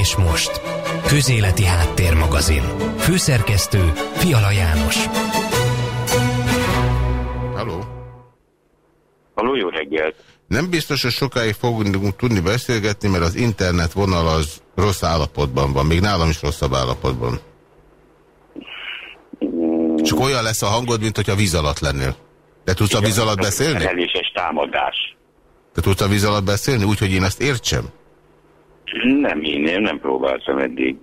És most, Közéleti Háttérmagazin. Főszerkesztő Fiala János. Halló? Halló, jó reggelt! Nem biztos, hogy sokáig fogunk tudni beszélgetni, mert az internet vonal az rossz állapotban van, még nálam is rosszabb állapotban. Csak olyan lesz a hangod, mint hogyha víz alatt lennél. Te tudsz a víz alatt beszélni? Eléses támadás. Te tudsz a víz alatt beszélni, úgy, hogy én ezt értsem? Nem, én, én nem próbáltam eddig.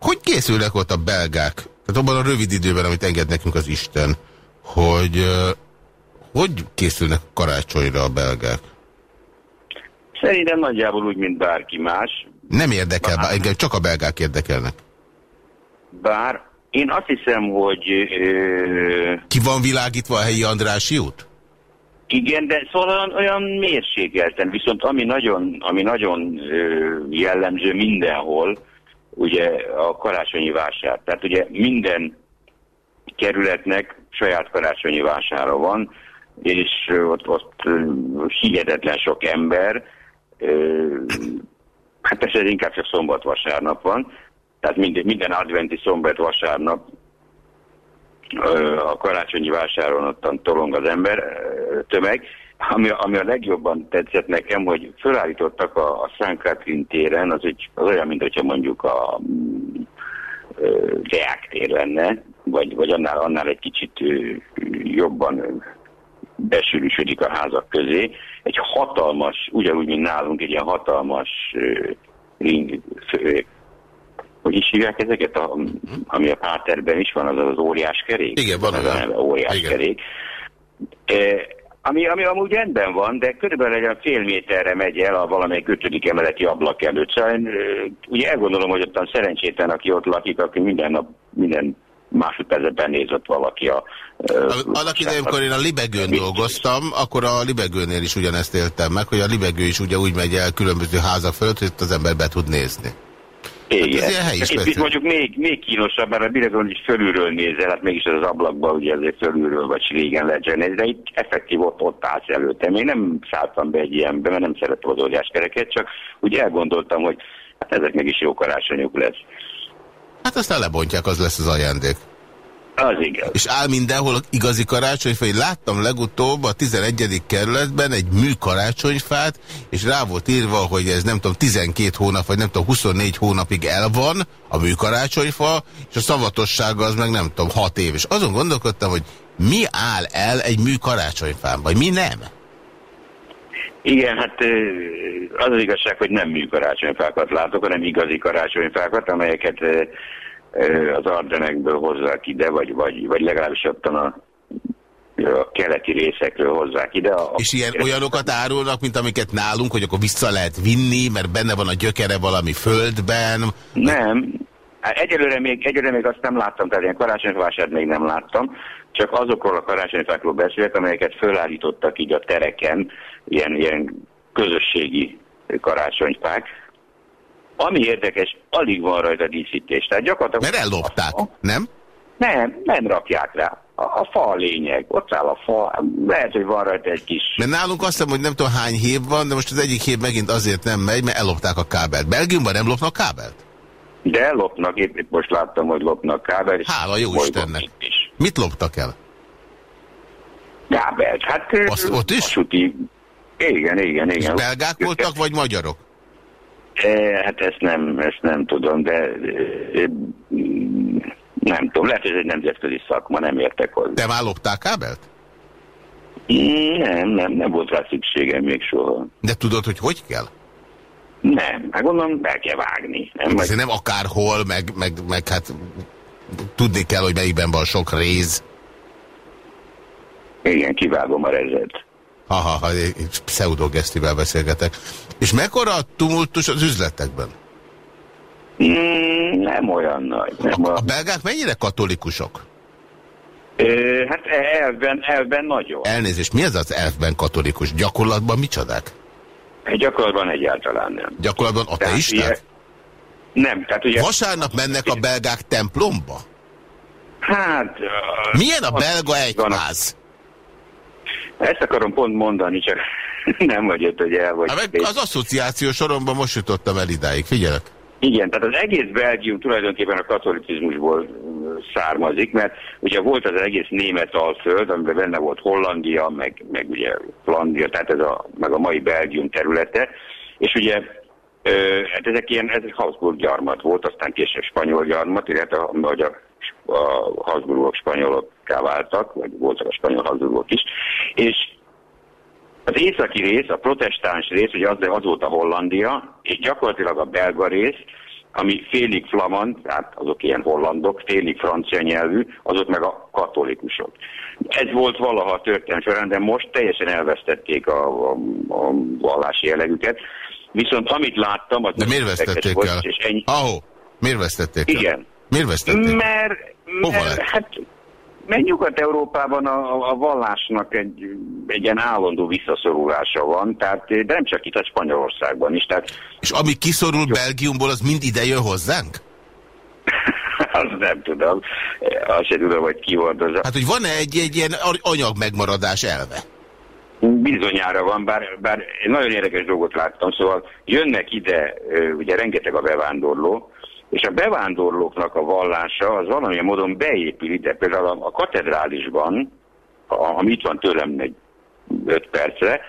Hogy készülnek ott a belgák? Tehát abban a rövid időben, amit enged nekünk az Isten, hogy hogy készülnek karácsonyra a belgák? Szerintem nagyjából úgy, mint bárki más. Nem érdekel, bár... engem csak a belgák érdekelnek. Bár én azt hiszem, hogy... Ö... Ki van világítva a helyi Andrási út? Igen, de szóval olyan, olyan mérsékelten, viszont ami nagyon, ami nagyon ö, jellemző mindenhol, ugye a karácsonyi vásár. Tehát ugye minden kerületnek saját karácsonyi vására van, és ott, ott hihetetlen sok ember, hát persze inkább csak szombat-vasárnap van, tehát minden, minden adventi szombat-vasárnap a karácsonyi vásáron ottan tolong az ember tömeg. Ami, ami a legjobban tetszett nekem, hogy felállítottak a, a Szent téren, az, egy, az olyan, mint hogyha mondjuk a Deák tér lenne, vagy, vagy annál, annál egy kicsit jobban besűrűsödik a házak közé. Egy hatalmas, ugyanúgy, mint nálunk, egy ilyen hatalmas ring, hogy is hívják ezeket, a, ami a páterben is van, az az óriás kerék. Igen, van az az óriás Igen. kerék. E, ami, ami amúgy rendben van, de körülbelül egy fél méterre megy el a valamelyik ötödik emeleti ablak előtt. Szóval én, ugye elgondolom, hogy ottan szerencsétlen, aki ott lakik, aki minden nap, minden másodpercben nézott valaki a... Annak idején, amikor én a Libegőn dolgoztam, akkor a Libegőnél is ugyanezt éltem meg, hogy a Libegő is ugye úgy megy el különböző házak fölött, hogy az ember be tud nézni. Igen. Hát ez Itt mondjuk még, még kínosabb, mert a Biregon is fölülről nézel, hát mégis az ablakban ugye azért fölülről vagy régen zseni, de itt effektív ott, ott állsz előttem. Én nem szálltam be egy ilyenbe, mert nem szeretem az óriás kereket, csak úgy elgondoltam, hogy hát ezeknek is jó karácsonyuk lesz. Hát aztán lebontják, az lesz az ajándék. Az igaz. És áll mindenhol igazi karácsonyfa. Én láttam legutóbb a 11. kerületben egy mű karácsonyfát, és rá volt írva, hogy ez nem tudom 12 hónap, vagy nem tudom 24 hónapig el van a mű karácsonyfa, és a szavatossága az meg nem tudom 6 év. És azon gondolkodtam, hogy mi áll el egy mű karácsonyfán, vagy mi nem? Igen, hát az az igazság, hogy nem mű karácsonyfákat látok, hanem igazi karácsonyfákat, amelyeket az Ardenekből hozzák ide, vagy, vagy, vagy legalábbis ottan a, a keleti részekről hozzák ide. A, és ilyen olyanokat árulnak, mint amiket nálunk, hogy akkor vissza lehet vinni, mert benne van a gyökere valami földben? Nem. Egyelőre még, egyelőre még azt nem láttam, tehát ilyen karácsonyfásárt még nem láttam, csak azokról a karácsonyfákról beszélek, amelyeket fölállítottak így a tereken, ilyen, ilyen közösségi karácsonyfák, ami érdekes, alig van rajta díszítés. Tehát gyakorlatilag... Mert ellopták, a, nem? Nem, nem rakják rá. A, a fa a lényeg, ott áll a fa, lehet, hogy van rajta egy kis... Mert nálunk azt hiszem, hogy nem tudom hány hív van, de most az egyik hív megint azért nem megy, mert ellopták a kábelt. Belgiumban nem lopnak kábelt? De lopnak, épp, épp most láttam, hogy lopnak kábelt. Hála jó Istennek. Is. Mit loptak el? Kábelt, hát... Azt, ott is? Vasúti... Igen, igen, igen. És belgák voltak, vagy magyarok? E, hát ezt nem, ezt nem tudom, de e, nem tudom, lehet, hogy ez egy nemzetközi szakma, nem értek hozzá. Te már loptál kábelt? Nem, nem, nem volt rá szükségem még soha. De tudod, hogy hogy kell? Nem, hát gondolom, be kell vágni. Nem, Azért nem akárhol, meg, meg, meg hát tudni kell, hogy melyikben van sok réz. Igen, kivágom a rezet. Ha, ha, ha, pseudogesztivel beszélgetek. És mekkora a tumultus az üzletekben? Mm, nem olyan nagy. Nem a, olyan. a belgák mennyire katolikusok? Ö, hát elvben, elvben nagyon. Elnézést, mi ez az elvben katolikus? Gyakorlatban micsodák? Gyakorlatban egyáltalán nem. Gyakorlatban ateisták? Ilyen... Nem, tehát ugye... Vasárnap mennek a belgák templomba? Hát... Milyen a belga egyház? Ezt akarom pont mondani, csak nem vagy ott, hogy el vagy. Hát az asszociáció soromban most jutottam el idáig, figyelek. Igen, tehát az egész Belgium tulajdonképpen a katolicizmusból származik, mert ugye volt az egész német alföld, amiben benne volt Hollandia, meg, meg ugye Flandria, tehát ez a, meg a mai Belgium területe, és ugye ö, hát ezek ilyen, ez egy Habsburg gyarmat volt, aztán később spanyol gyarmat, illetve hogy a, a Habsburgok spanyolokká váltak, vagy voltak a spanyol Habsburgok is, és az északi rész, a protestáns rész, ugye az, az volt a Hollandia, és gyakorlatilag a belga rész, ami félig flamand, tehát azok ilyen hollandok, félig francia nyelvű, azok meg a katolikusok. Ez volt valaha a történet során, de most teljesen elvesztették a, a, a vallási jellegüket. Viszont amit láttam, az... De miért vesztették volt, el? És ennyi... Ahó, miért vesztették el? Miért vesztették? Mert, mert hát mert Nyugat-Európában a, a vallásnak egy, egy ilyen állandó visszaszorulása van, tehát, de nem csak itt, a Spanyolországban is. Tehát, És ami kiszorul jó. Belgiumból, az mind ide jön hozzánk? azt nem tudom. Azt sem tudom, hogy ki volt az. Hát, hogy van-e egy, egy ilyen anyag megmaradás elve? Bizonyára van, bár, bár nagyon érdekes dolgot láttam, szóval jönnek ide, ugye rengeteg a bevándorló, és a bevándorlóknak a vallása az valamilyen módon beépül ide. Például a, a katedrálisban, a, ami itt van tőlem egy öt percre,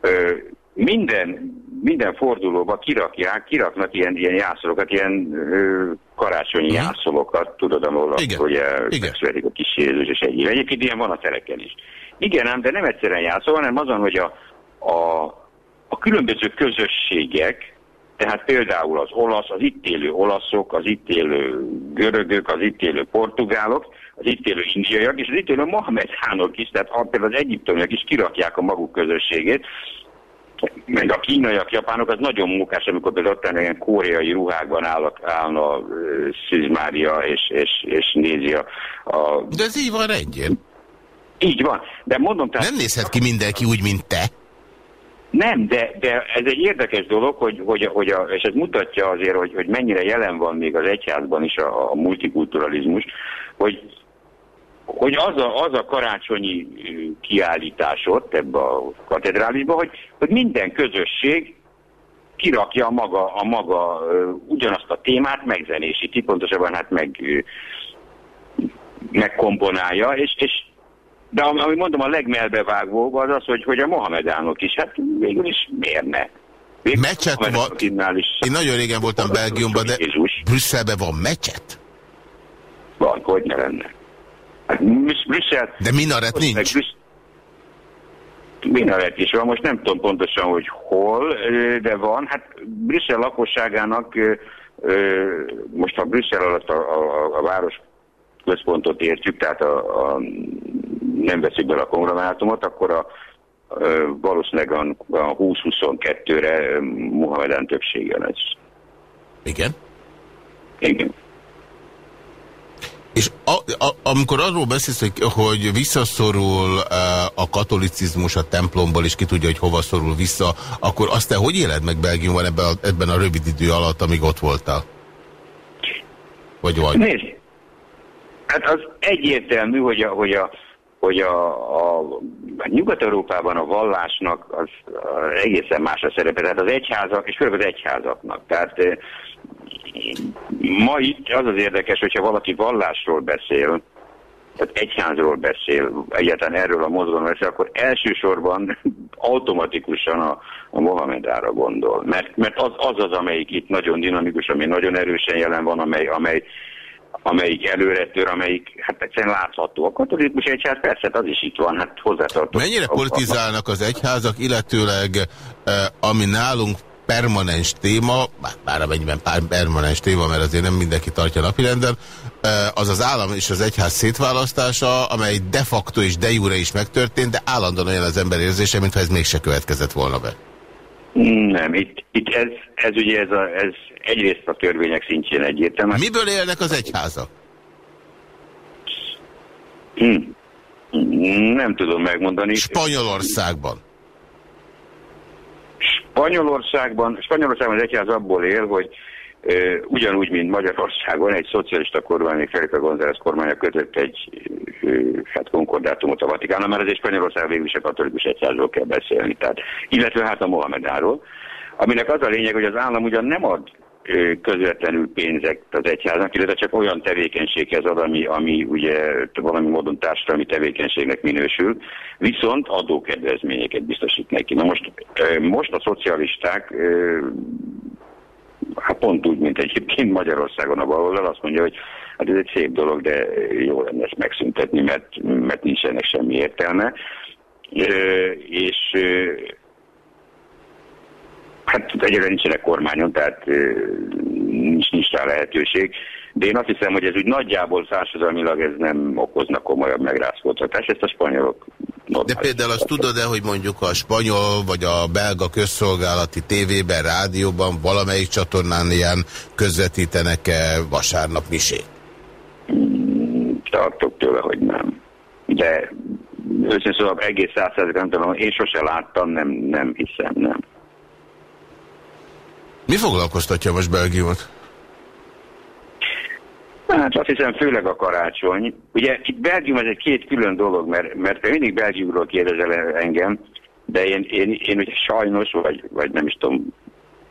ö, minden, minden fordulóba kirakják, kiraknak ilyen, ilyen jászolokat, ilyen ö, karácsonyi uh-huh. jászolokat, tudod, ahol ugye megszületik a kis Jézus és egy Egyébként ilyen van a tereken is. Igen ám, de nem egyszerűen jászol, hanem azon, hogy a, a, a különböző közösségek, tehát például az olasz, az itt élő olaszok, az itt élő görögök, az itt élő portugálok, az itt élő indiaiak, és az itt élő mohamedánok is, tehát például az egyiptomiak is kirakják a maguk közösségét, meg a kínaiak, japánok, az nagyon munkás, amikor például ott ilyen koreai ruhákban áll, állna uh, és, és, és nézi a, a... De ez így van rendjén. Így van. De mondom, tehát... Nem nézhet ki mindenki úgy, mint te. Nem, de, de ez egy érdekes dolog, hogy, hogy, hogy a, és ez mutatja azért, hogy, hogy mennyire jelen van még az egyházban is a, a multikulturalizmus, hogy, hogy az a, az a karácsonyi kiállítás ott ebbe a katedrálisba, hogy, hogy minden közösség kirakja a maga, a maga ugyanazt a témát, megzenésíti, pontosabban hát meg megkomponálja, és, és de amit mondom, a legmelbevágóbb az az, hogy, hogy a mohamedánok is, hát végül is miért ne? Végül meccset van? Is. Én nagyon régen voltam Belgiumban, de Jézus. Brüsszelben van meccset? Van, hogy ne lenne. Hát Brüsszel... De minaret nincs? Brüsszel, minaret is van, most nem tudom pontosan, hogy hol, de van. Hát Brüsszel lakosságának, most ha Brüsszel alatt a, a, a város központot értjük, tehát a, a nem veszik bele a konglomerátumot, akkor a, valószínűleg a, a 20-22-re Mohamedán többsége lesz. Igen? Igen. És a, a, amikor arról beszélsz, hogy, hogy visszaszorul a katolicizmus a templomból, és ki tudja, hogy hova szorul vissza, akkor azt te hogy éled meg Belgiumban ebben a, ebben a rövid idő alatt, amíg ott voltál? Vagy vagy? Nézd, hát az egyértelmű, hogy a, hogy a hogy a, a, a Nyugat-Európában a vallásnak az egészen más a szerepe, tehát az egyházak, és főleg az egyházaknak. Tehát ma itt az az érdekes, hogyha valaki vallásról beszél, tehát egyházról beszél, egyáltalán erről a mozgalomról beszél, akkor elsősorban automatikusan a, a Mohamedára gondol. Mert, mert az, az az, amelyik itt nagyon dinamikus, ami nagyon erősen jelen van, amely, amely amelyik előretör, amelyik hát egyszerűen látható. A katolikus egyház persze, hát az is itt van, hát hozzátartó. Mennyire politizálnak az egyházak, illetőleg eh, ami nálunk permanens téma, bár amennyiben permanens téma, mert azért nem mindenki tartja napirenden, eh, az az állam és az egyház szétválasztása, amely de facto és de jure is megtörtént, de állandóan olyan az ember érzése, mintha ez mégse következett volna be. Nem, itt, itt ez, ez ugye ez, a, ez egyrészt a törvények szintjén egyértelmű. Miből élnek az egyházak? Hmm. Nem tudom megmondani. Spanyolországban? Spanyolországban, Spanyolországban az egyház abból él, hogy ugyanúgy, mint Magyarországon egy szocialista kormány, még Felipe González kormánya kötött egy hát konkordátumot a Vatikán, mert azért Spanyolország végül is a katolikus egyházról kell beszélni, tehát, illetve hát a Mohamedáról, aminek az a lényeg, hogy az állam ugyan nem ad közvetlenül pénzek az egyháznak, illetve csak olyan tevékenységhez ad, ami, ami ugye valami módon társadalmi tevékenységnek minősül, viszont adókedvezményeket biztosít neki. Na most, most a szocialisták hát pont úgy, mint egyébként Magyarországon a baloldal, azt mondja, hogy hát ez egy szép dolog, de jó lenne ezt megszüntetni, mert, mert nincs ennek semmi értelme. És hát egyre nincsenek kormányon, tehát nincs, nincs rá lehetőség. De én azt hiszem, hogy ez úgy nagyjából társadalmilag ez nem okozna komolyabb megrázkódtatást, ezt a spanyolok de például azt tudod-e, hogy mondjuk a spanyol vagy a belga közszolgálati tévében, rádióban, valamelyik csatornán ilyen közvetítenek-e vasárnap misét? Tartok tőle, hogy nem. De őszintén szóval egész százszerzők nem tudom, én sose láttam, nem, nem hiszem, nem. Mi foglalkoztatja most Belgiumot? Hát azt hiszem főleg a karácsony. Ugye itt Belgium ez egy két külön dolog, mert, mert te mindig Belgiumról kérdezel engem, de én, én, én ugye sajnos, vagy, vagy nem is tudom,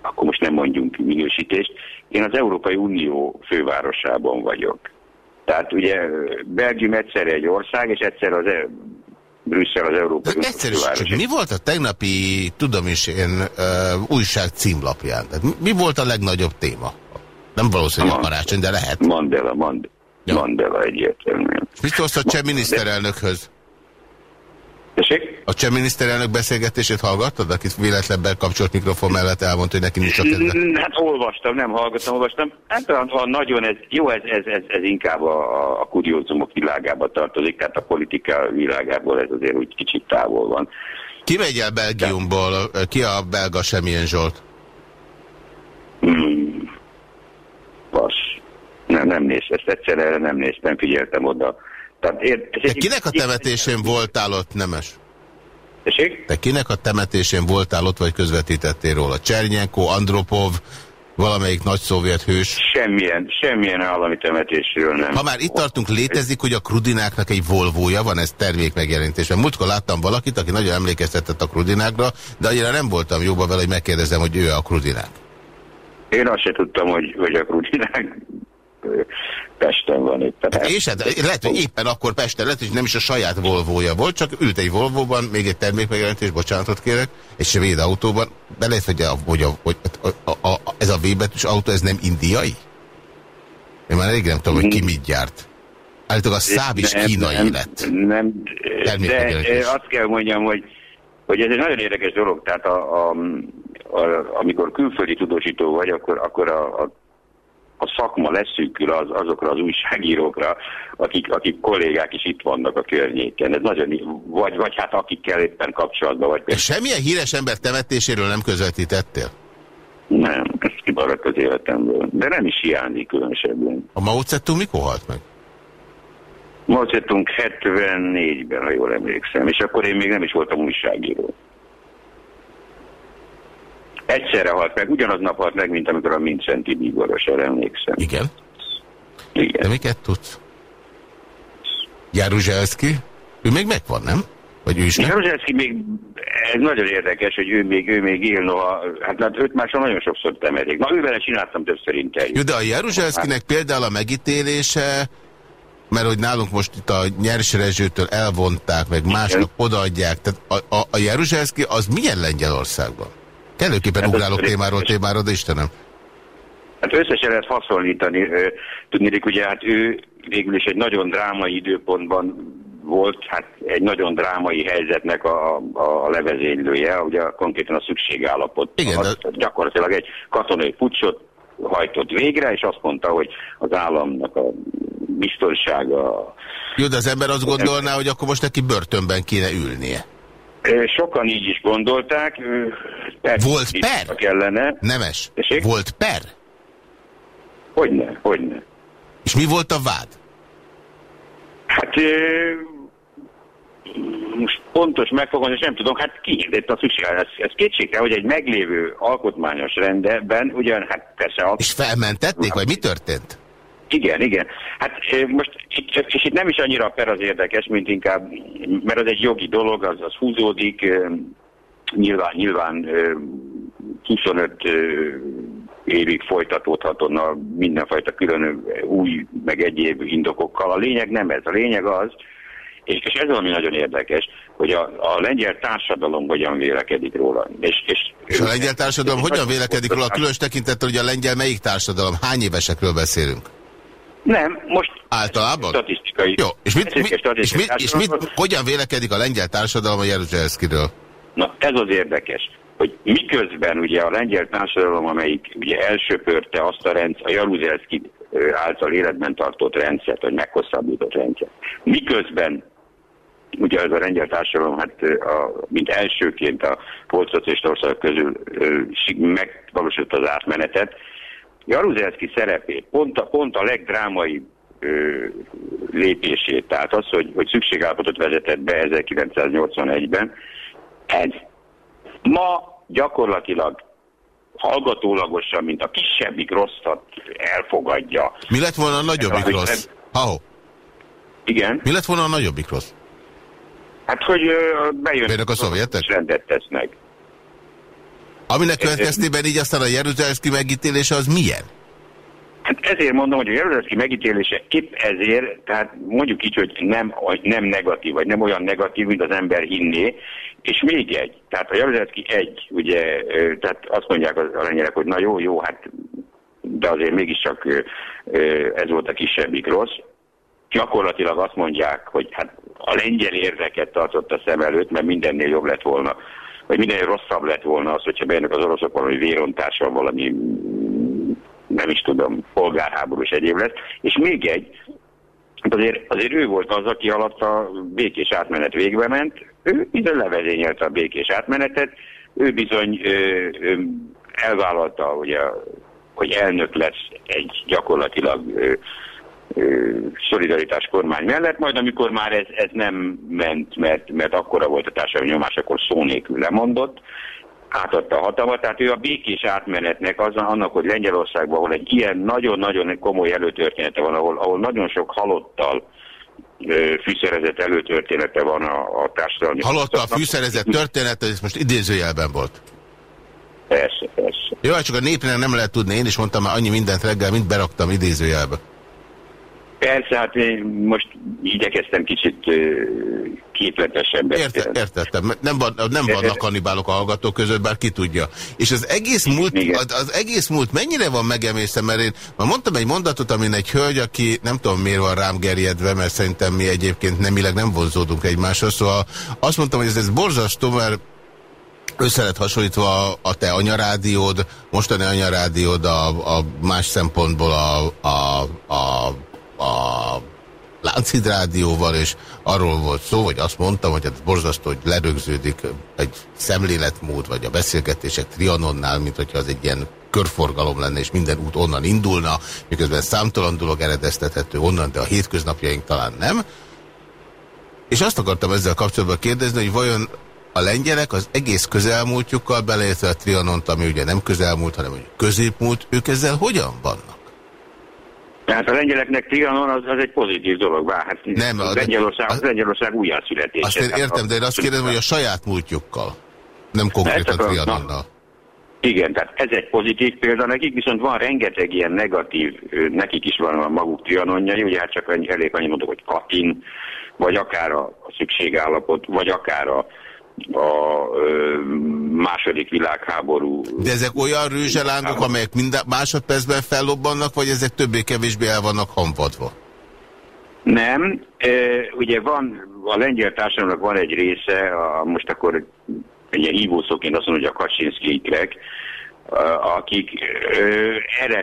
akkor most nem mondjunk minősítést, én az Európai Unió fővárosában vagyok. Tehát ugye Belgium egyszer egy ország, és egyszer az Brüsszel az Európai Unió. Mi volt a tegnapi, tudom is én, uh, újság címlapján? Tehát mi volt a legnagyobb téma? Nem valószínű a karácsony, de lehet. Mandela, Mand ja. Mandela egyértelműen. Mit szólsz a cseh miniszterelnökhöz? Tessék? A cseh miniszterelnök beszélgetését hallgattad, akit véletlenben kapcsolt mikrofon mellett elmondta, hogy neki nincs a kedve? Hát olvastam, nem hallgattam, olvastam. Hát ha nagyon ez, jó, ez, ez, ez, ez inkább a, a kuriózumok világába tartozik, tehát a politika világából ez azért úgy kicsit távol van. Ki megy el Belgiumból? Ki a belga Semmilyen Zsolt? Hmm. Vas. Nem, nem néz, ezt egyszerre nem néztem, figyeltem oda. Tehát ér, Te kinek a temetésén voltál ott, Nemes? Tessék? Te kinek a temetésén voltál ott, vagy közvetítettél róla? Csernyenko, Andropov, valamelyik nagy szovjet hős? Semmilyen, semmilyen állami temetésről nem. Ha már itt tartunk, létezik, hogy a Krudináknak egy Volvoja van, ez termékmegjelentésben. Múltkor láttam valakit, aki nagyon emlékeztetett a Krudinákra, de annyira nem voltam jóban vele, hogy megkérdezem, hogy ő a Krudinák. Én azt se tudtam, hogy, hogy a Krudinák Pesten van éppen. Hát és hát, lehet, hogy éppen akkor Pesten lett, hogy nem is a saját Volvoja volt, csak ült egy Volvoban, még egy termékmegjelentés, bocsánatot kérek, egy svéd autóban, belejött, hogy, a, hogy, a, hogy a, a, a, ez a V-betűs autó, ez nem indiai? Én már elég nem tudom, hogy ki mit gyárt. Állítólag a száv is nem, kínai nem, lett. Nem, de azt kell mondjam, hogy, hogy ez egy nagyon érdekes dolog. Tehát a, a, a, amikor külföldi tudósító vagy, akkor, akkor a, a a szakma leszűkül az, azokra az újságírókra, akik, akik kollégák is itt vannak a környéken. Ez nagyon, vagy, vagy hát akikkel éppen kapcsolatban vagy. És semmilyen híres ember temetéséről nem közvetítettél? Nem, ez kimaradt az életemből. De nem is hiányzik különösebben. A Mao Zedong mikor halt meg? Mao Zedong 74-ben, ha jól emlékszem, és akkor én még nem is voltam újságíró. Egyszerre halt meg, ugyanaz nap halt meg, mint amikor a Mincenti Bíboros, erre emlékszem. Igen? Igen. De miket tudsz? Jaruzselszki? Ő még megvan, nem? Vagy ő is? Jaruzselszki még, ez nagyon érdekes, hogy ő még, ő még él, noha, hát, hát őt már nagyon sokszor temerik. Na, ővel csináltam többször interjút. Jó, de a Jaruzselszkinek például a megítélése, mert hogy nálunk most itt a nyersrezsőtől elvonták, meg másnak odaadják, tehát a, a, a Jaruzselszki az milyen Lengyelországban? Kellőképpen hát ugrálok témáról témára, de Istenem. Hát összesen lehet hasonlítani. Tudni, ugye hát ő végül is egy nagyon drámai időpontban volt hát egy nagyon drámai helyzetnek a, a levezénylője, ugye konkrétan a szükségállapot. Igen, de... Gyakorlatilag egy katonai pucsot hajtott végre, és azt mondta, hogy az államnak a biztonsága... Jó, de az ember azt gondolná, hogy akkor most neki börtönben kéne ülnie. Sokan így is gondolták. Per Volt per? Kellene. Nemes. Tessék? Volt per? Hogyne, hogyne. És mi volt a vád? Hát most pontos megfogalmaz, és nem tudom, hát kihirdett a szükség. Ez, ez kétségte, hogy egy meglévő alkotmányos rendben, ugyan, hát persze... És felmentették, vagy mi történt? Igen, igen. Hát most, és itt nem is annyira a per az érdekes, mint inkább, mert az egy jogi dolog, az, az húzódik, nyilván, nyilván 25 évig folytatódhatna mindenfajta külön új, meg egyéb indokokkal. A lényeg nem ez. A lényeg az, és, és ez valami nagyon érdekes, hogy a, a lengyel társadalom hogyan vélekedik róla. És, és, és a lengyel társadalom hogyan vélekedik róla, különös tekintettel, hogy a lengyel melyik társadalom? Hány évesekről beszélünk? Nem, most általában? Statisztikai. Jó, és, mit, mi, és, mit, és mit, hogyan vélekedik a lengyel társadalom a Jeruzsálszkiről? Na, ez az érdekes, hogy miközben ugye a lengyel társadalom, amelyik ugye elsöpörte azt a rendszer, a Jaruzelszki által életben tartott rendszert, vagy meghosszabbított rendszert, miközben ugye ez a lengyel társadalom, hát a, mint elsőként a polszocialista országok közül megvalósult az átmenetet, Jaruzelszki szerepét, pont a, pont a legdrámai ö, lépését, tehát az, hogy, hogy szükségállapotot vezetett be 1981-ben, ez ma gyakorlatilag hallgatólagosan, mint a kisebbik rosszat elfogadja. Mi lett volna a nagyobbik Ez, rossz? Ahó. Igen? Mi lett volna a nagyobbik rossz? Hát, hogy bejönnek a szovjetek? rendet tesznek. Aminek következtében így aztán a Jeruzsálszki megítélése az milyen? Hát ezért mondom, hogy a Jeruzsálszki megítélése épp ezért, tehát mondjuk így, hogy nem, nem negatív, vagy nem olyan negatív, mint az ember hinné, és még egy, tehát a Jeruzsálszki egy, ugye, tehát azt mondják a lengyelek, hogy na jó, jó, hát de azért mégiscsak ez volt a kisebbik rossz. Gyakorlatilag azt mondják, hogy hát a lengyel érdeket tartott a szem előtt, mert mindennél jobb lett volna vagy minél rosszabb lett volna az, hogyha bejönnek az oroszok valami vérontással, valami nem is tudom, polgárháborús egyéb lesz. És még egy, azért, azért ő volt az, aki alatt a békés átmenet végbe ment, ő bizony levezényelte a békés átmenetet, ő bizony ö, ö, elvállalta, ugye, hogy elnök lesz egy gyakorlatilag ö, szolidaritás kormány mellett, majd amikor már ez, ez nem ment, mert, mert akkora volt a társadalmi nyomás, akkor szó nélkül lemondott, átadta a hatalmat, tehát ő a békés átmenetnek, az, annak, hogy Lengyelországban, ahol egy ilyen nagyon-nagyon komoly előtörténete van, ahol, ahol nagyon sok halottal fűszerezett előtörténete van a, a társadalmi... Halottal fűszerezett története, ez most idézőjelben volt. Persze, persze. Jó, hát csak a népnek nem lehet tudni, én is mondtam már annyi mindent reggel, mint beraktam idézőjelbe. Persze, hát én most igyekeztem kicsit képletesen beszélni. Érte, értettem. Nem, van, nem vannak kannibálok a hallgatók között, bár ki tudja. És az egész múlt, az, az egész múlt mennyire van megemésztem, mert én már mondtam egy mondatot, amin egy hölgy, aki nem tudom miért van rám gerjedve, mert szerintem mi egyébként nemileg nem vonzódunk egymáshoz, szóval azt mondtam, hogy ez, ez borzasztó, mert össze lett hasonlítva a te anyarádiód, mostani anyarádiód a, a más szempontból a, a, a a Lánchid Rádióval, és arról volt szó, hogy azt mondtam, hogy hát borzasztó, hogy lerögződik egy szemléletmód, vagy a beszélgetések Trianonnál, mint hogyha az egy ilyen körforgalom lenne, és minden út onnan indulna, miközben számtalan dolog eredeztethető onnan, de a hétköznapjaink talán nem. És azt akartam ezzel kapcsolatban kérdezni, hogy vajon a lengyelek az egész közelmúltjukkal, beleértve a Trianont, ami ugye nem közelmúlt, hanem hogy középmúlt, ők ezzel hogyan vannak? Tehát a lengyeleknek Trianon az, az egy pozitív dolog, bár hát nem, az, Lengyelország, az, Lengyelország újjászületése. Azt én értem, de én azt kérdezem, hogy a saját múltjukkal, nem konkrétan Trianonnal. Igen, tehát ez egy pozitív példa nekik, viszont van rengeteg ilyen negatív, nekik is van a maguk trianonjai, ugye hát csak elég annyi mondok, hogy Katin, vagy akár a szükségállapot, vagy akár a, a ö, második világháború. De ezek olyan rőzselángok, amelyek minden másodpercben fellobbannak, vagy ezek többé-kevésbé el vannak hamvadva? Nem. E, ugye van, a lengyel társadalomnak van egy része, a, most akkor egy hívószóként azt mondom, hogy a Kaczynszkijkrek, akik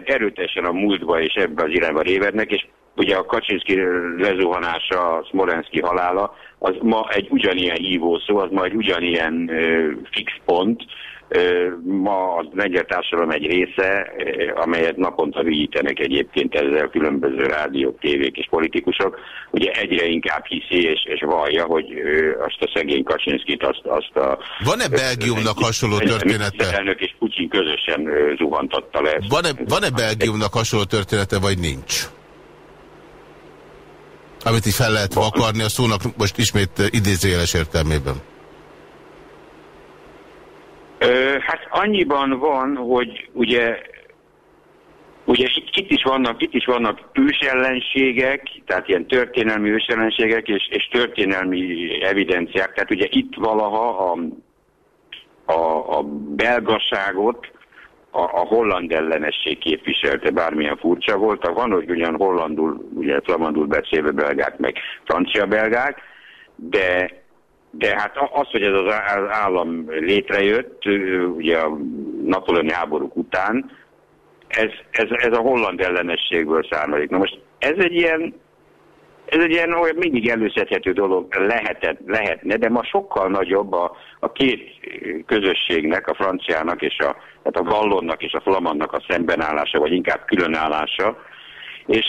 erőteljesen a múltba és ebbe az irányba révednek, és ugye a Kaczynszki lezuhanása, a Smolenski halála, az ma egy ugyanilyen hívószó, az ma egy ugyanilyen ö, fix pont, Ma a lengyel társadalom egy része, amelyet naponta ügyítenek egyébként ezzel különböző rádiók, tévék és politikusok, ugye egyre inkább hiszi és, és vallja, hogy azt a szegény Kaczynszkit, azt, azt a... Van-e Belgiumnak hasonló története? Elnök és Putin közösen zuhantatta le. Van-e van -e Belgiumnak hasonló története, vagy nincs? Amit így fel lehet vakarni a szónak most ismét idézőjeles értelmében. Hát annyiban van, hogy ugye Ugye itt, is vannak, itt is vannak ősellenségek, tehát ilyen történelmi ősellenségek és, és történelmi evidenciák. Tehát ugye itt valaha a, a, a belgaságot a, a holland ellenesség képviselte, bármilyen furcsa volt. Van, hogy ugyan hollandul, ugye flamandul beszélve belgák, meg francia belgák, de de hát az, hogy ez az állam létrejött, ugye a napoloni háborúk után, ez, ez, ez a holland ellenességből származik. Na most ez egy ilyen, ez egy ilyen olyan mindig előszedhető dolog lehetett, lehetne, de ma sokkal nagyobb a, a két közösségnek, a franciának és a, tehát a vallonnak és a flamannak a szembenállása, vagy inkább különállása, és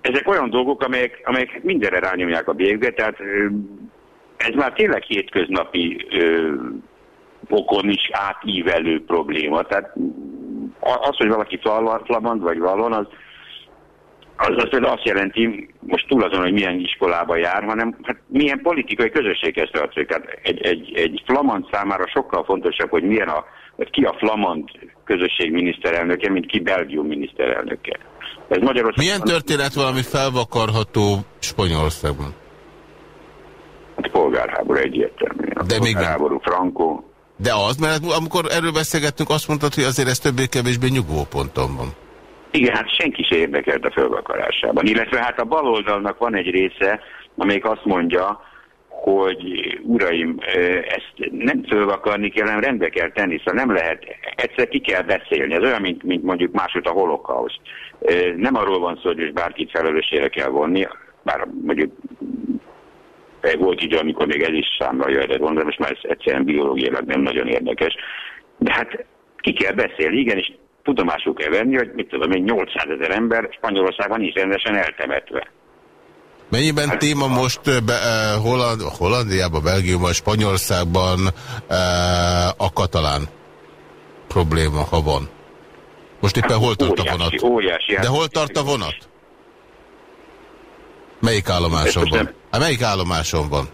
ezek olyan dolgok, amelyek, amelyek mindenre rányomják a bélyegbe, tehát ez már tényleg hétköznapi ö, okon is átívelő probléma. Tehát az, hogy valaki flamand vagy valon, az, az, az például azt jelenti, most túl azon, hogy milyen iskolába jár, hanem hát milyen politikai közösséghez tartozik. Tehát egy, egy, egy flamand számára sokkal fontosabb, hogy milyen a, hogy ki a flamand közösség miniszterelnöke, mint ki Belgium miniszterelnöke. Ez Magyarországon... Milyen történet valami felvakarható Spanyolországban? Hát polgárháború egyértelmű. A De polgárháború, még... Franco. De az, mert amikor erről beszélgettünk, azt mondtad, hogy azért ez többé-kevésbé nyugvó ponton van. Igen, hát senki se érdekelt a fölvakarásában. Illetve hát a baloldalnak van egy része, amelyik azt mondja, hogy uraim, ezt nem fölvakarni kell, hanem rendbe kell tenni, szóval nem lehet, egyszer ki kell beszélni. Ez olyan, mint, mint mondjuk másod a holokauszt. Nem arról van szó, hogy bárkit felelősségre kell vonni, bár mondjuk volt így, amikor még ez is számra jöhetett volna, de most már ez egyszerűen biológiailag nem nagyon érdekes. De hát ki kell beszélni, igen, és tudomásul kell venni, hogy mit tudom én, 800 ezer ember Spanyolországban is rendesen eltemetve. Mennyiben hát, téma most be, uh, Holland, Hollandiában, Belgiumban, Spanyolországban uh, a katalán probléma, ha van? Most éppen hát, hol tart óriási, a vonat? Óriási, De hol tart a vonat? Melyik állomáson van? Hát melyik állomáson van?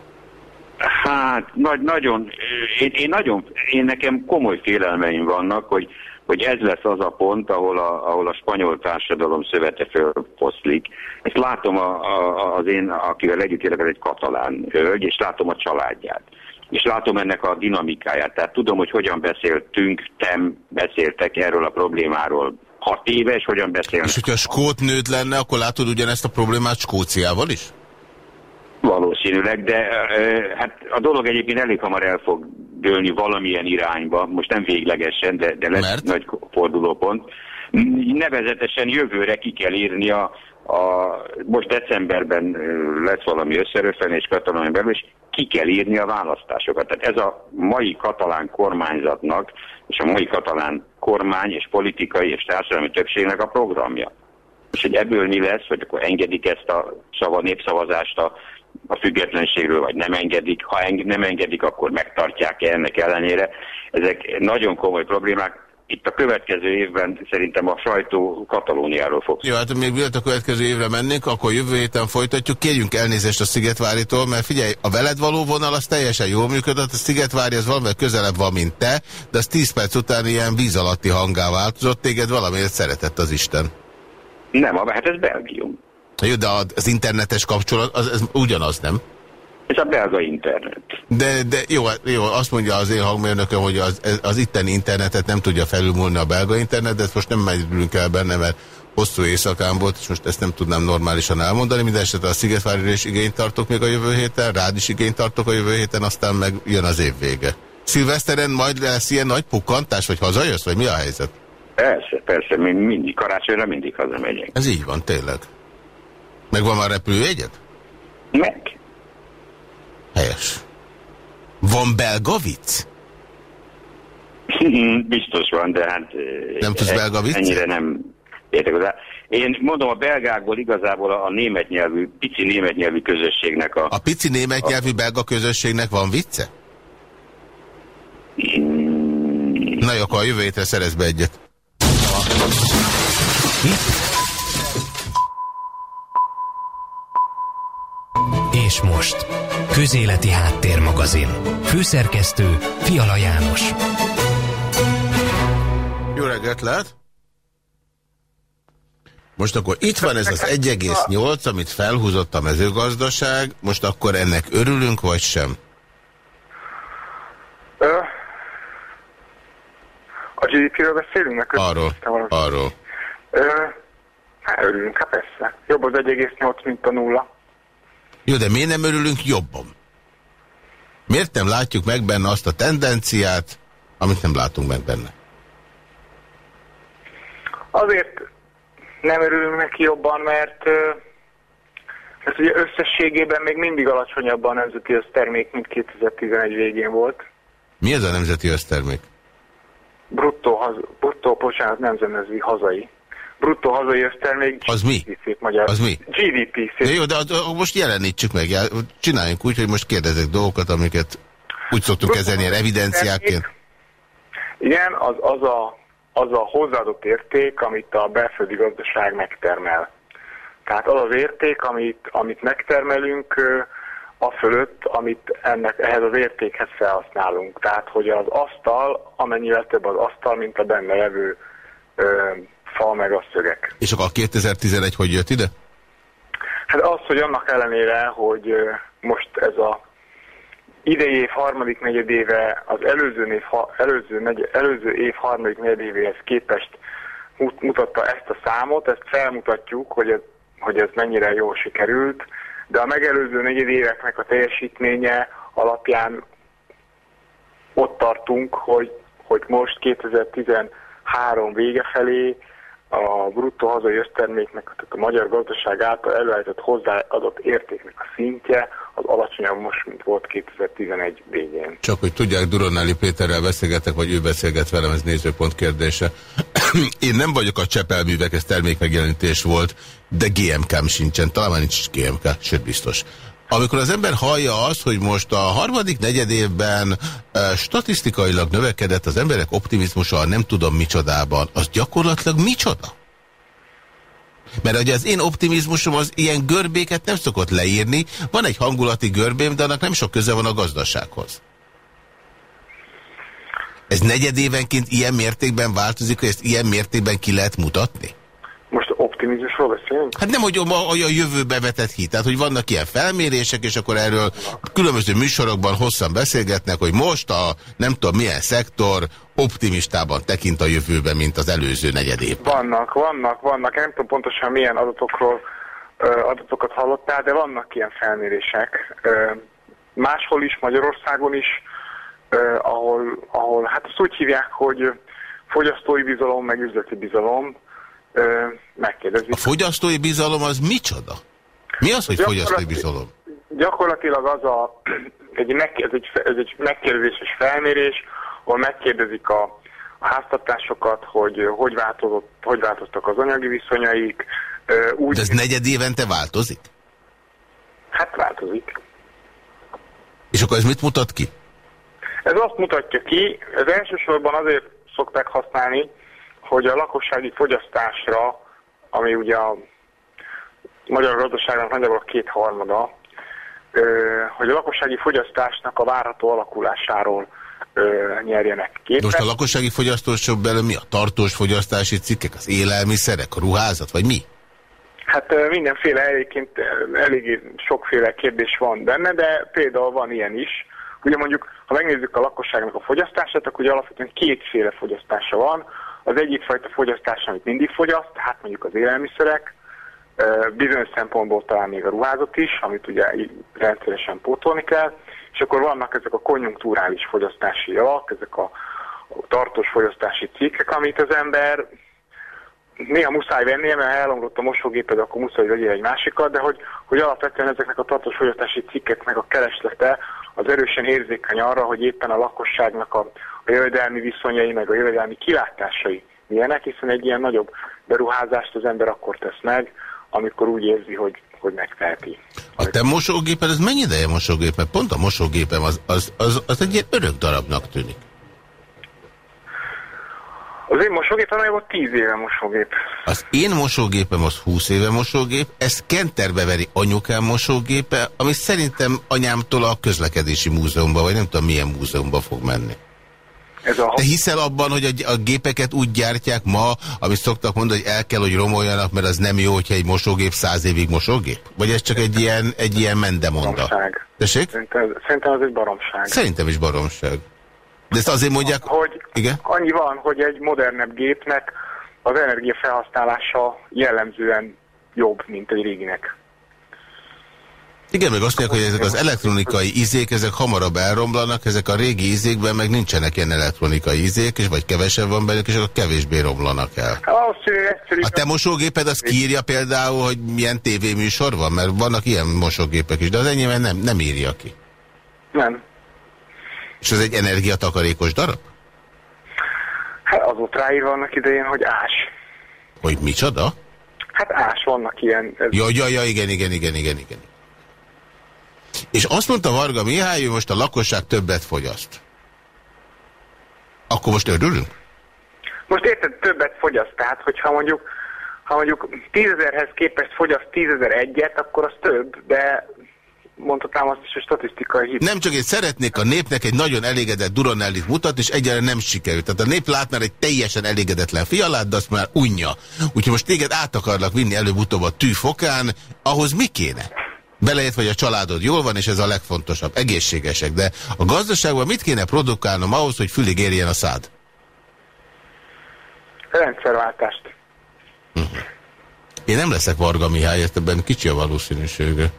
Hát nagy, nagyon, én, én nagyon, én nekem komoly félelmeim vannak, hogy, hogy ez lesz az a pont, ahol a, ahol a spanyol társadalom szövete fölfoszlik. Ezt látom a, a, az én, akivel együtt élek, egy katalán hölgy, és látom a családját. És látom ennek a dinamikáját. Tehát tudom, hogy hogyan beszéltünk, tem beszéltek erről a problémáról hat éves, hogyan beszélnek. És hogyha skót nőd lenne, akkor látod ugyanezt a problémát Skóciával is? Valószínűleg, de hát a dolog egyébként elég hamar el fog dőlni valamilyen irányba, most nem véglegesen, de, de lesz Mert? nagy fordulópont. Nevezetesen jövőre ki kell írni a, a, most decemberben lesz valami összerőfenés katalán belül, és ki kell írni a választásokat. Tehát ez a mai katalán kormányzatnak, és a mai katalán kormány és politikai és társadalmi többségnek a programja. És hogy ebből mi lesz, hogy akkor engedik ezt a szava népszavazást a, a függetlenségről, vagy nem engedik. Ha eng nem engedik, akkor megtartják -e ennek ellenére. Ezek nagyon komoly problémák itt a következő évben szerintem a sajtó Katalóniáról fog. Jó, hát még mielőtt a következő évre mennénk, akkor jövő héten folytatjuk. Kérjünk elnézést a Szigetváritól, mert figyelj, a veled való vonal az teljesen jól működött, a Szigetvári az valamivel közelebb van, mint te, de az 10 perc után ilyen víz alatti hangá változott, téged valamiért szeretett az Isten. Nem, hát ez Belgium. Jó, de az internetes kapcsolat, az, az ugyanaz, nem? Ez a belga internet. De, de jó, jó, azt mondja az én hangmérnököm, hogy az, az itteni internetet nem tudja felülmúlni a belga internet, de ezt most nem megyünk el benne, mert hosszú éjszakán volt, és most ezt nem tudnám normálisan elmondani. Mindenesetre a Szigetvárira is igényt tartok még a jövő héten, rád is igényt tartok a jövő héten, aztán meg jön az év vége. Szilveszteren majd lesz ilyen nagy pukkantás, vagy hazajössz, vagy mi a helyzet? Persze, persze, mindig karácsonyra mindig hazamegyek. Ez így van, tényleg. Megvan már repülőjegyet? Meg. Helyes. Van belga vicc? Biztos van, de hát... Nem tudsz belga viccet? Ennyire nem értek hozzá. Én mondom, a belgákból igazából a német nyelvű, pici német nyelvű közösségnek a... A pici német nyelvű belga közösségnek van vicce? Mm. Na jó, akkor a jövő hétre szerez be egyet. És most, Közéleti Háttérmagazin. Főszerkesztő Fiala János. Jó reggelt lehet! Most akkor itt van ez az 1,8, amit felhúzott a mezőgazdaság, most akkor ennek örülünk, vagy sem? A GDP-ről beszélünk? Meg Arról, arról. Hát örülünk, hát persze. Jobb az 1,8, mint a nulla. Jó, de miért nem örülünk jobban? Miért nem látjuk meg benne azt a tendenciát, amit nem látunk meg benne? Azért nem örülünk neki jobban, mert, mert ugye összességében még mindig alacsonyabb a nemzeti össztermék, mint 2011 végén volt. Mi ez a nemzeti össztermék? Bruttó, bruttó bocsánat, nem nemzeti hazai. Bruttó hazai össztermék. Az mi? Magyar. Az mi? GDP. Szép. jó, de most jelenítsük meg, csináljunk úgy, hogy most kérdezek dolgokat, amiket úgy szoktunk kezelni, ilyen evidenciáként. Igen, az, az, a, az a hozzáadott érték, amit a belföldi gazdaság megtermel. Tehát az az érték, amit, amit megtermelünk, a fölött, amit ennek, ehhez az értékhez felhasználunk. Tehát, hogy az asztal, amennyivel több az asztal, mint a benne levő ö, fal meg a szögek. És akkor a 2011 hogy jött ide? Hát az, hogy annak ellenére, hogy most ez a idei év harmadik negyedéve az előző év, előző, negy, előző év harmadik negyedévéhez képest mut- mutatta ezt a számot, ezt felmutatjuk, hogy ez, hogy ez mennyire jól sikerült, de a megelőző negyedéveknek a teljesítménye alapján ott tartunk, hogy, hogy most 2013 vége felé a bruttó hazai összterméknek, tehát a magyar gazdaság által előállított hozzáadott értéknek a szintje az alacsonyabb most, mint volt 2011 végén. Csak hogy tudják, Duronáli Péterrel beszélgetek, vagy ő beszélget velem, ez nézőpont kérdése. Én nem vagyok a Csepelművek, ez termékmegjelenítés volt, de GMK-m sincsen, talán nincs GMK, sőt biztos. Amikor az ember hallja azt, hogy most a harmadik negyed évben statisztikailag növekedett az emberek optimizmusa, nem tudom micsodában, az gyakorlatilag micsoda? Mert ugye az én optimizmusom az ilyen görbéket nem szokott leírni, van egy hangulati görbém, de annak nem sok köze van a gazdasághoz. Ez negyedévenként ilyen mértékben változik, hogy ezt ilyen mértékben ki lehet mutatni? Optimizmusról beszélünk? Hát nem, hogy a, a jövőbe vetett hit, tehát hogy vannak ilyen felmérések, és akkor erről különböző műsorokban hosszan beszélgetnek, hogy most a nem tudom milyen szektor optimistában tekint a jövőbe, mint az előző negyed évben. Vannak, vannak, vannak. Én nem tudom pontosan milyen adatokról adatokat hallottál, de vannak ilyen felmérések. Máshol is, Magyarországon is, ahol, ahol, hát azt úgy hívják, hogy fogyasztói bizalom, meg üzleti bizalom. Megkérdezik. A fogyasztói bizalom az micsoda? Mi az, hogy Gyakorlati- fogyasztói bizalom? Gyakorlatilag az a, egy, meg, ez, egy, ez egy megkérdezéses felmérés, ahol megkérdezik a, a háztartásokat, hogy hogy, változott, hogy változtak az anyagi viszonyaik. Úgy, De ez negyed évente változik? Hát változik. És akkor ez mit mutat ki? Ez azt mutatja ki, ez elsősorban azért szokták használni, hogy a lakossági fogyasztásra, ami ugye a magyar gazdaságnak nagyjából a kétharmada, hogy a lakossági fogyasztásnak a várható alakulásáról nyerjenek képet. Most a lakossági fogyasztósok belül mi? A tartós fogyasztási cikkek, az élelmiszerek, a ruházat, vagy mi? Hát mindenféle egyébként ö, eléggé sokféle kérdés van benne, de például van ilyen is. Ugye mondjuk, ha megnézzük a lakosságnak a fogyasztását, akkor ugye alapvetően kétféle fogyasztása van. Az egyik fajta fogyasztás, amit mindig fogyaszt, hát mondjuk az élelmiszerek, bizonyos szempontból talán még a ruházat is, amit ugye rendszeresen pótolni kell, és akkor vannak ezek a konjunkturális fogyasztási javak, ezek a, tartós fogyasztási cikkek, amit az ember néha muszáj vennie, mert elomlott a mosógéped, akkor muszáj vegyél egy másikat, de hogy, hogy alapvetően ezeknek a tartós fogyasztási cikkeknek a kereslete az erősen érzékeny arra, hogy éppen a lakosságnak a, a jövedelmi viszonyai, meg a jövedelmi kilátásai milyenek, hiszen egy ilyen nagyobb beruházást az ember akkor tesz meg, amikor úgy érzi, hogy, hogy megteheti. A te mosógéped, ez mennyi ideje mosógép? Mert pont a mosógépem az, az, az, az egy ilyen örök darabnak tűnik. Az én mosógépem volt 10 éve mosógép. Az én mosógépem az 20 éve mosógép, ez Kenterbe veri anyukám mosógépe, ami szerintem anyámtól a közlekedési múzeumban, vagy nem tudom milyen múzeumban fog menni. Ez a... Te hiszel abban, hogy a, a gépeket úgy gyártják ma, amit szoktak mondani, hogy el kell, hogy romoljanak, mert az nem jó, hogyha egy mosógép száz évig mosógép? Vagy ez csak egy ilyen, egy ilyen mendemonda? Baromság. Tessék? Szerintem, szerintem ez egy baromság. Szerintem is baromság. De ezt azért mondják... Hogy igen? Annyi van, hogy egy modernebb gépnek az energiafelhasználása jellemzően jobb, mint egy réginek. Igen, meg azt mondják, hogy ezek az elektronikai izék, ezek hamarabb elromlanak, ezek a régi izékben meg nincsenek ilyen elektronikai izék, és vagy kevesebb van bennük, és akkor kevésbé romlanak el. A te mosógéped az kiírja például, hogy milyen tévéműsor van? Mert vannak ilyen mosógépek is, de az enyémben nem, nem írja ki. Nem. És ez egy energiatakarékos darab? Hát az ott ráírva annak idején, hogy ás. Hogy micsoda? Hát ás, vannak ilyen... Ez... Ja, ja, ja, igen, igen, igen, igen, igen. És azt mondta Varga Mihály, hogy most a lakosság többet fogyaszt. Akkor most örülünk? Most érted, többet fogyaszt, tehát hogyha mondjuk ha mondjuk tízezerhez képest fogyaszt tízezer egyet, akkor az több, de mondhatnám azt is, hogy statisztikai hit. Nem csak én szeretnék a népnek egy nagyon elégedett Duronellit mutatni, és egyáltalán nem sikerült. Tehát a nép lát már egy teljesen elégedetlen fialát, de azt már unja. Úgyhogy most téged át akarlak vinni előbb-utóbb a tűfokán, ahhoz mi kéne? Beleért, hogy a családod jól van, és ez a legfontosabb. Egészségesek. De a gazdaságban mit kéne produkálnom ahhoz, hogy fülig érjen a szád? Rendszerváltást. Uh -huh. Én nem leszek Varga Mihály, ebben kicsi a valószínűsége.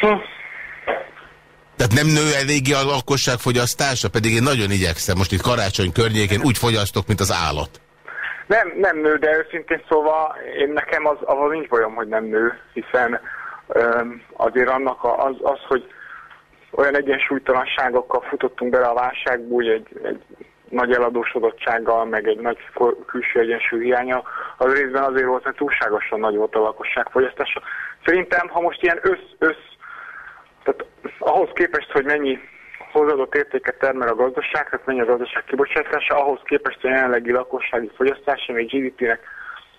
Hm. Tehát nem nő eléggé a lakosság fogyasztása, pedig én nagyon igyekszem. Most itt karácsony környékén úgy fogyasztok, mint az állat. Nem, nem nő, de őszintén szóval én nekem az, az nincs bajom, hogy nem nő, hiszen öm, azért annak a, az, az, hogy olyan egyensúlytalanságokkal futottunk bele a válságba, úgy egy, egy nagy eladósodottsággal, meg egy nagy külső egyensúly hiánya, az részben azért volt, mert túlságosan nagy volt a lakosság fogyasztása. Szerintem, ha most ilyen össz, össz tehát ahhoz képest, hogy mennyi hozadott értéket termel a gazdaság, tehát mennyi a gazdaság kibocsátása, ahhoz képest a jelenlegi lakossági fogyasztás, ami GDP-nek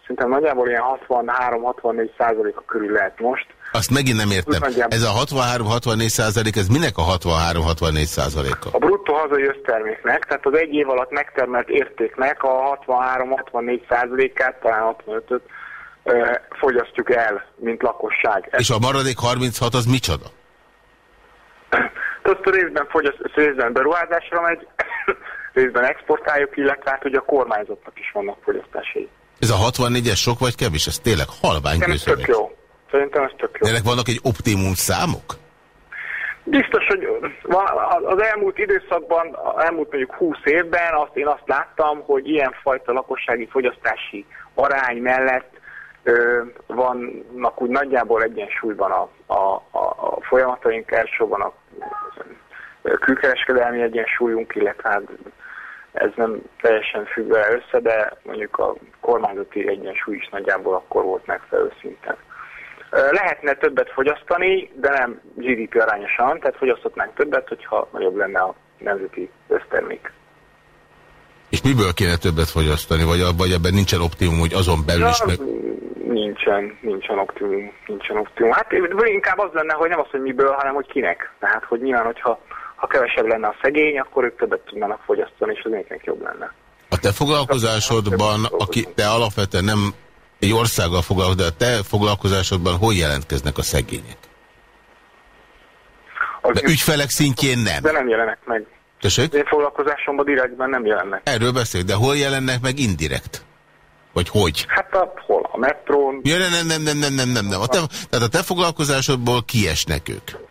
szerintem nagyjából ilyen 63-64 százaléka körül lehet most. Azt megint nem értem. Ez a 63-64 százalék, ez minek a 63-64 százaléka? A bruttó hazai összterméknek, tehát az egy év alatt megtermelt értéknek a 63-64 százalékát, talán 65-öt fogyasztjuk el, mint lakosság. És a maradék 36 az micsoda? a részben fogyaszt, részben beruházásra megy, részben exportáljuk, illetve hát ugye a kormányzatnak is vannak fogyasztásai. Ez a 64-es sok vagy kevés? Ez tényleg halvány Ez tök jó. Szerintem ez tök jó. De ennek vannak egy optimum számok? Biztos, hogy az elmúlt időszakban, az elmúlt mondjuk 20 évben azt, én azt láttam, hogy ilyenfajta lakossági fogyasztási arány mellett vannak úgy nagyjából egyensúlyban a, a, a, folyamataink, elsősorban a külkereskedelmi egyensúlyunk, illetve hát ez nem teljesen függ össze, de mondjuk a kormányzati egyensúly is nagyjából akkor volt megfelelő szinten. Lehetne többet fogyasztani, de nem GDP arányosan, tehát fogyaszthatnánk többet, hogyha nagyobb lenne a nemzeti össztermék. És miből kéne többet fogyasztani, vagy, vagy ebben nincsen optimum, hogy azon belül is meg... Nincsen, nincsen optimum, nincsen optimum. Hát inkább az lenne, hogy nem az, hogy miből, hanem hogy kinek. Tehát, hogy nyilván, hogyha ha kevesebb lenne a szegény, akkor ők többet tudnának fogyasztani, és az mindenkinek jobb lenne. A te foglalkozásodban, aki te alapvetően nem egy országgal foglalkozol, de a te foglalkozásodban hol jelentkeznek a szegények? De ügyfelek szintjén nem. De nem jelenek meg. Tessék? Én foglalkozásomban direktben nem jelennek. Erről beszél, de hol jelennek meg indirekt? Vagy hogy? Hát a, hol? A metrón. Ja, nem, nem, nem, nem, nem, nem, nem. A te, tehát a te foglalkozásodból kiesnek ők.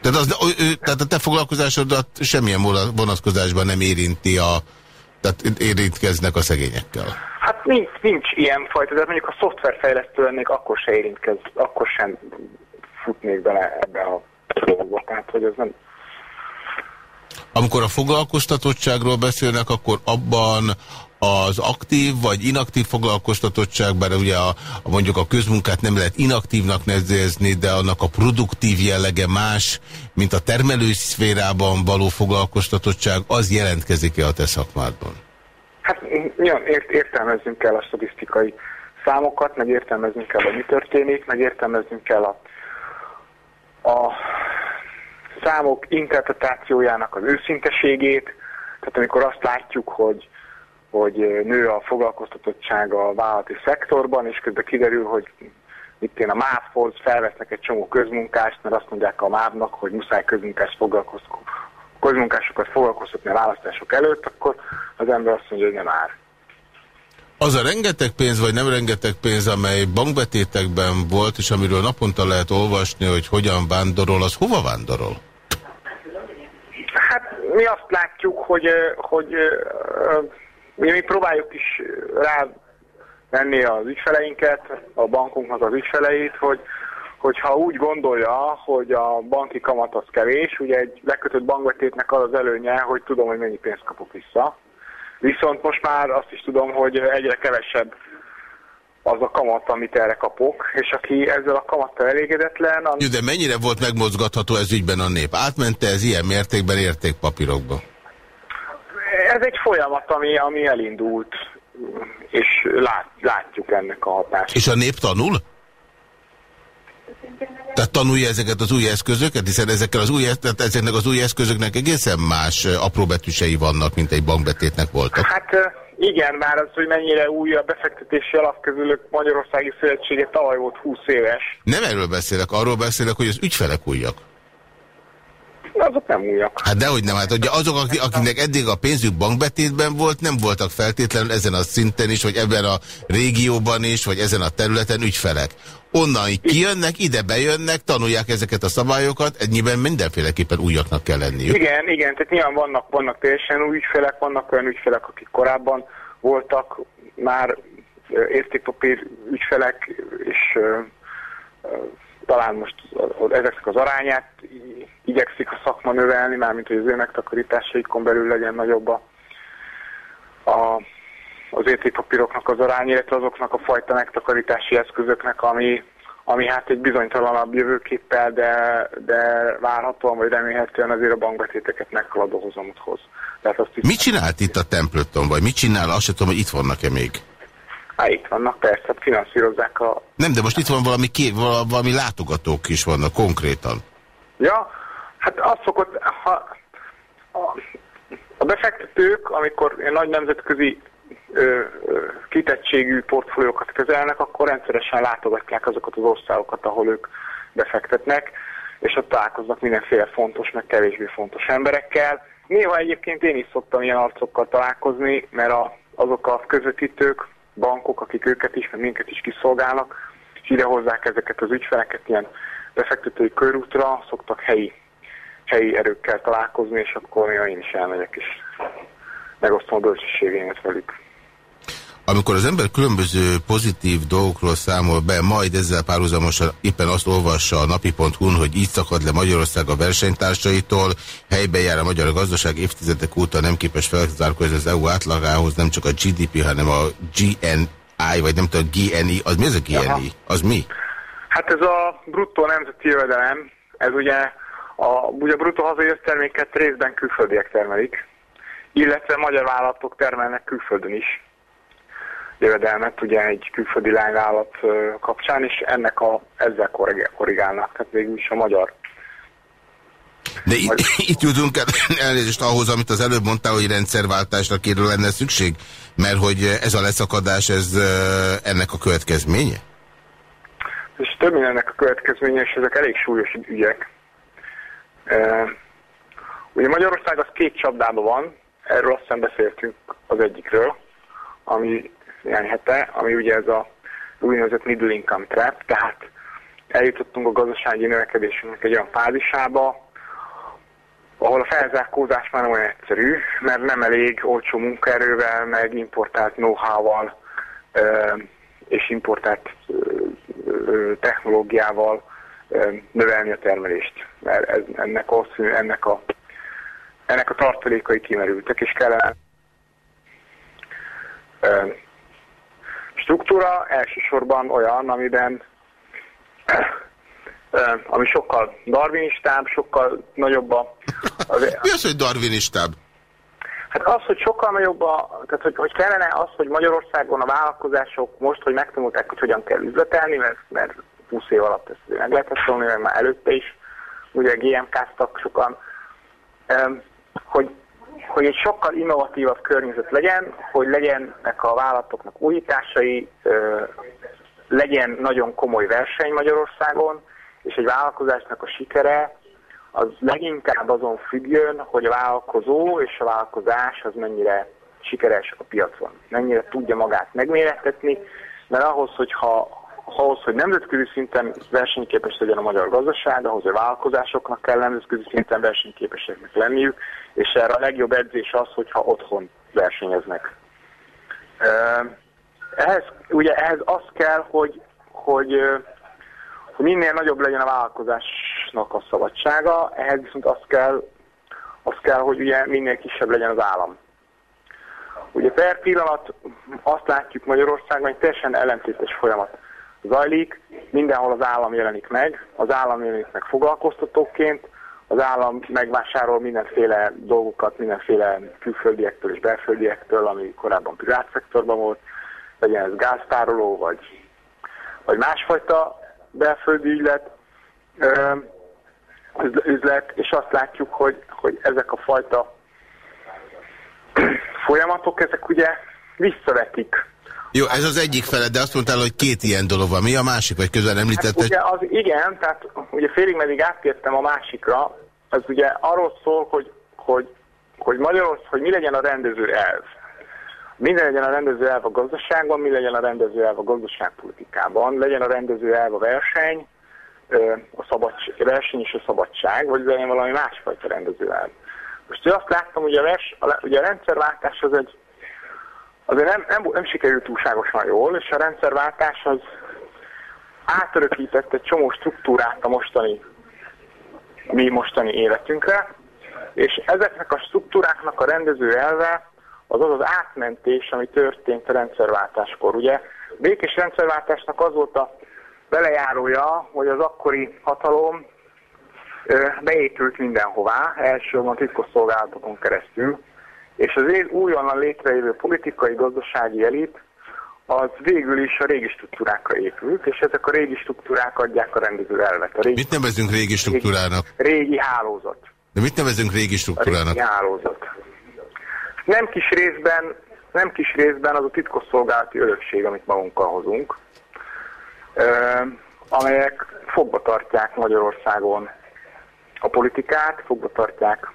Tehát, az, ő, tehát a te foglalkozásodat semmilyen vonatkozásban nem érinti a, Tehát érintkeznek a szegényekkel. Hát nincs, nincs ilyen fajta, de mondjuk a szoftverfejlesztő lennék, akkor se érintkez, akkor sem futnék bele ebbe a dolgba. Tehát, hogy ez nem... Amikor a foglalkoztatottságról beszélnek, akkor abban az aktív vagy inaktív foglalkoztatottság, ugye a, a mondjuk a közmunkát nem lehet inaktívnak nevezni, de annak a produktív jellege más, mint a termelői szférában való foglalkoztatottság, az jelentkezik-e a te szakmádban? Hát ja, ért, értelmeznünk kell a statisztikai számokat, meg értelmeznünk kell, hogy mi történik, meg értelmeznünk kell a, a számok interpretációjának az őszinteségét, tehát amikor azt látjuk, hogy hogy nő a foglalkoztatottság a vállalati szektorban, és közben kiderül, hogy itt én a MÁV-hoz felvesznek egy csomó közmunkást, mert azt mondják a MÁV-nak, hogy muszáj közmunkás közmunkásokat foglalkoztatni a választások előtt, akkor az ember azt mondja, hogy nem ár. Az a rengeteg pénz, vagy nem rengeteg pénz, amely bankbetétekben volt, és amiről naponta lehet olvasni, hogy hogyan vándorol, az hova vándorol? Mi azt látjuk, hogy, hogy Ugye mi próbáljuk is rá venni az ügyfeleinket, a bankunknak az ügyfeleit, hogy hogyha úgy gondolja, hogy a banki kamat az kevés, ugye egy lekötött bankbetétnek az az előnye, hogy tudom, hogy mennyi pénzt kapok vissza. Viszont most már azt is tudom, hogy egyre kevesebb az a kamat, amit erre kapok, és aki ezzel a kamattal elégedetlen... Jó, de mennyire volt megmozgatható ez ügyben a nép? Átmente ez ilyen mértékben értékpapírokba? ez egy folyamat, ami, ami elindult, és lát, látjuk ennek a hatását. És a nép tanul? Tehát tanulja ezeket az új eszközöket, hiszen ezekkel az új, tehát ezeknek az új eszközöknek egészen más apróbetűsei vannak, mint egy bankbetétnek voltak. Hát igen, már az, hogy mennyire új a befektetési alapközülök Magyarországi Szövetsége tavaly volt 20 éves. Nem erről beszélek, arról beszélek, hogy az ügyfelek újak azok nem újak. Hát dehogy nem, hát ugye azok, akiknek eddig a pénzük bankbetétben volt, nem voltak feltétlenül ezen a szinten is, vagy ebben a régióban is, vagy ezen a területen ügyfelek. Onnan kijönnek, ide bejönnek, tanulják ezeket a szabályokat, ennyiben mindenféleképpen újaknak kell lenniük. Igen, igen, tehát nyilván vannak, vannak teljesen új ügyfelek, vannak olyan ügyfelek, akik korábban voltak már értékpapír ügyfelek, és talán most ezeknek az arányát igyekszik a szakma növelni, mármint hogy az ő megtakarításaikon belül legyen nagyobb a, a, az értékpapíroknak az arány, illetve azoknak a fajta megtakarítási eszközöknek, ami, ami hát egy bizonytalanabb jövőképpel, de, de várhatóan vagy remélhetően azért a bankbetéteket meghaladó hozamot hoz. Tehát azt mit csinált itt a templeton, vagy mit csinál? Azt sem tudom, hogy itt vannak-e még. Hát itt vannak, persze, hát finanszírozzák a... Nem, de most itt van valami, kép, valami látogatók is vannak konkrétan. Ja, hát az szokott, ha a, a befektetők, amikor nagy nemzetközi kitettségű portfóliókat kezelnek, akkor rendszeresen látogatják azokat az országokat, ahol ők befektetnek, és ott találkoznak mindenféle fontos, meg kevésbé fontos emberekkel. Néha egyébként én is szoktam ilyen arcokkal találkozni, mert a, azok a közvetítők, bankok, akik őket is, meg minket is kiszolgálnak, és idehozzák ezeket az ügyfeleket ilyen befektetői körútra, szoktak helyi, helyi erőkkel találkozni, és akkor én is elmegyek, és megosztom a bölcsességémet velük. Amikor az ember különböző pozitív dolgokról számol be, majd ezzel párhuzamosan éppen azt olvassa a napi.hu-n, hogy így szakad le Magyarország a versenytársaitól, helybe jár a magyar gazdaság évtizedek óta nem képes felzárkózni az EU átlagához, nem csak a GDP, hanem a GNI, vagy nem tudom, GNI, az mi ez a GNI? Aha. Az mi? Hát ez a bruttó nemzeti jövedelem, ez ugye a, ugye a bruttó hazai összterméket részben külföldiek termelik, illetve magyar vállalatok termelnek külföldön is jövedelmet ugye egy külföldi lányvállalat kapcsán, és ennek a, ezzel korrigálnak, tehát végül is a magyar de itt, itt jutunk el, elnézést ahhoz, amit az előbb mondtál, hogy rendszerváltásra kérül lenne szükség? Mert hogy ez a leszakadás, ez ennek a következménye? És több ennek a következménye, és ezek elég súlyos ügyek. ugye Magyarország az két csapdában van, erről azt beszéltünk az egyikről, ami néhány hete, ami ugye ez a úgynevezett middle income trap, tehát eljutottunk a gazdasági növekedésünknek egy olyan fázisába, ahol a felzárkózás már olyan egyszerű, mert nem elég olcsó munkaerővel, meg importált know-how-val és importált technológiával növelni a termelést. Mert ez, ennek, a, ennek, a, ennek a tartalékai kimerültek, és kellene struktúra elsősorban olyan, amiben ami sokkal darwinistább, sokkal nagyobb a... Az, Mi az, hogy darwinistább? Hát az, hogy sokkal nagyobb a... Tehát, hogy, hogy kellene az, hogy Magyarországon a vállalkozások most, hogy megtanulták, hogy hogyan kell üzletelni, mert, mert 20 év alatt ezt meg lehetett szólni, mert már előtte is, ugye GMK-ztak sokan, hogy, hogy egy sokkal innovatívabb környezet legyen, hogy legyenek a vállalatoknak újításai, legyen nagyon komoly verseny Magyarországon, és egy vállalkozásnak a sikere az leginkább azon függjön, hogy a vállalkozó és a vállalkozás az mennyire sikeres a piacon, mennyire tudja magát megmérettetni, mert ahhoz, hogyha ahhoz, hogy nemzetközi szinten versenyképes legyen a magyar gazdaság, ahhoz a vállalkozásoknak kell nemzetközi szinten versenyképeseknek lenniük, és erre a legjobb edzés az, hogyha otthon versenyeznek. Ehhez, ugye ehhez az kell, hogy, hogy hogy minél nagyobb legyen a vállalkozásnak a szabadsága, ehhez viszont az kell, az kell, hogy ugye minél kisebb legyen az állam. Ugye per pillanat azt látjuk Magyarországon, hogy teljesen ellentétes folyamat zajlik, mindenhol az állam jelenik meg, az állam jelenik meg foglalkoztatóként, az állam megvásárol mindenféle dolgokat, mindenféle külföldiektől és belföldiektől, ami korábban privát szektorban volt, legyen ez gáztároló, vagy, vagy másfajta belföldi ügylet, üzlet, és azt látjuk, hogy, hogy ezek a fajta folyamatok, ezek ugye visszavetik. Jó, ez az egyik fele, de azt mondtál, hogy két ilyen dolog van. Mi a másik, vagy közben említette? Hát az igen, tehát ugye félig meddig átkértem a másikra, az ugye arról szól, hogy, hogy, hogy Magyarország, hogy mi legyen a rendező elv. Minden legyen a rendező elv a gazdaságban, mi legyen a rendező elv a gazdaságpolitikában, legyen a rendező elv a verseny, a szabadság, verseny és a szabadság, vagy legyen valami másfajta rendező elv. Most azt láttam, hogy a, vers, a, ugye a rendszerváltás az egy, azért nem, nem, nem sikerült túlságosan jól, és a rendszerváltás az átörökített egy csomó struktúrát a mostani, mi mostani életünkre, és ezeknek a struktúráknak a rendező elve az az az átmentés, ami történt a rendszerváltáskor. Ugye békés rendszerváltásnak az volt a belejárója, hogy az akkori hatalom beépült mindenhová, elsősorban titkosszolgálatokon keresztül, és az újonnan létrejövő politikai, gazdasági elit az végül is a régi struktúrákra épült, és ezek a régi struktúrák adják a rendező elvet. A régi, mit nevezünk régi struktúrának? Régi, régi hálózat. De mit nevezünk régi struktúrának? A régi hálózat. Nem kis részben, nem kis részben az a titkosszolgálati örökség, amit magunkkal hozunk, amelyek fogva tartják Magyarországon a politikát, fogva tartják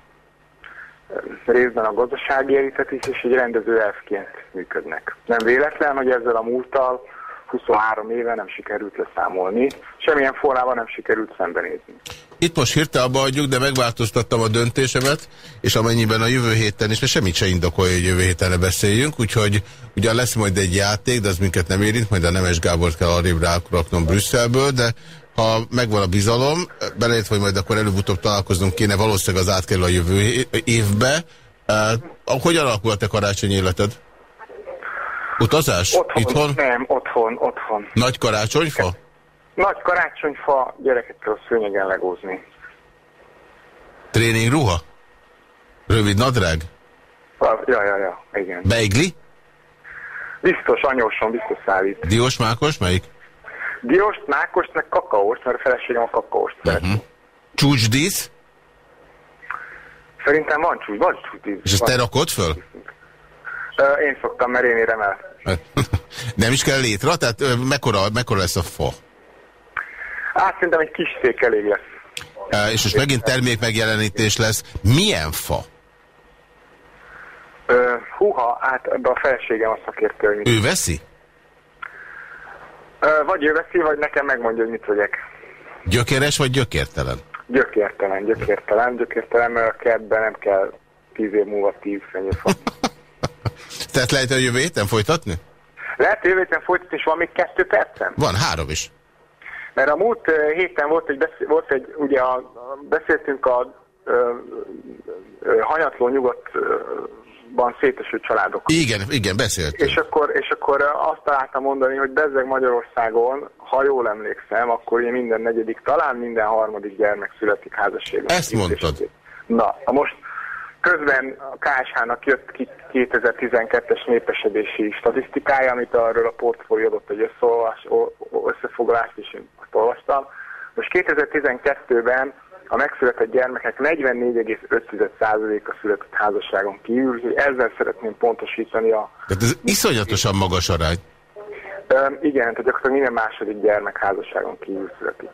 részben a gazdasági elitet is, és egy rendező elfként működnek. Nem véletlen, hogy ezzel a múlttal 23 éve nem sikerült leszámolni, semmilyen formában nem sikerült szembenézni. Itt most hirtelen adjuk, de megváltoztattam a döntésemet, és amennyiben a jövő héten is, mert semmit se indokolja, hogy jövő héten beszéljünk, úgyhogy ugyan lesz majd egy játék, de az minket nem érint, majd a Nemes Gábort kell arrébb rákuraknom Brüsszelből, de ha megvan a bizalom, belejött, hogy majd akkor előbb-utóbb találkoznunk kéne, valószínűleg az átkerül a jövő évbe. Uh, hogyan alakul a te karácsonyi életed? Utazás? Otthon, Itthon? Nem, otthon, otthon. Nagy karácsonyfa? Nagy karácsonyfa, gyerekekkel a szőnyegen legózni. Tréning ruha? Rövid nadrág? Ja, ja, ja, igen. Beigli? Biztos, anyósom, biztos szállít. Diós, mákos, melyik? Diós, mákos, meg kakaós, mert a feleségem a kakaós. uh mhm. -huh. Csúcsdísz? Szerintem van csúcs, van csúcsdísz. És ezt te rakod föl? Én szoktam, mert én érem el. Nem is kell létre? Tehát mekkora, mekkora lesz a fa? Hát szerintem egy kis szék elég lesz. És most megint termék megjelenítés lesz. Milyen fa? Uh, húha, hát ebbe a feleségem a szakértő. Ő veszi? Uh, vagy ő veszi, vagy nekem megmondja, hogy mit vegyek. Gyökeres vagy gyökértelen? Gyökértelen, gyökértelen, gyökértelen, mert a kertben nem kell tíz év múlva tíz fenyőfa. Tehát lehet, hogy jövő héten folytatni? Lehet jövő héten folytatni, és van még kettő percem? Van, három is. Mert a múlt héten volt egy, beszél, volt egy ugye a, beszéltünk a ö, ö, hanyatló nyugatban szétesült családok. Igen, igen, beszéltünk. És akkor, és akkor azt találtam mondani, hogy bezzeg Magyarországon, ha jól emlékszem, akkor ugye minden negyedik, talán minden harmadik gyermek születik házasságban. Ezt mondtad. Na, most Közben a KSH-nak jött ki 2012-es népesedési statisztikája, amit arról a portfólió adott egy összefoglalást, és én azt olvastam. Most 2012-ben a megszületett gyermekek 44,5%-a született házasságon kívül, úgyhogy ezzel szeretném pontosítani a... Tehát ez iszonyatosan magas arány. Um, igen, tehát gyakorlatilag minden második gyermek házasságon kívül születik.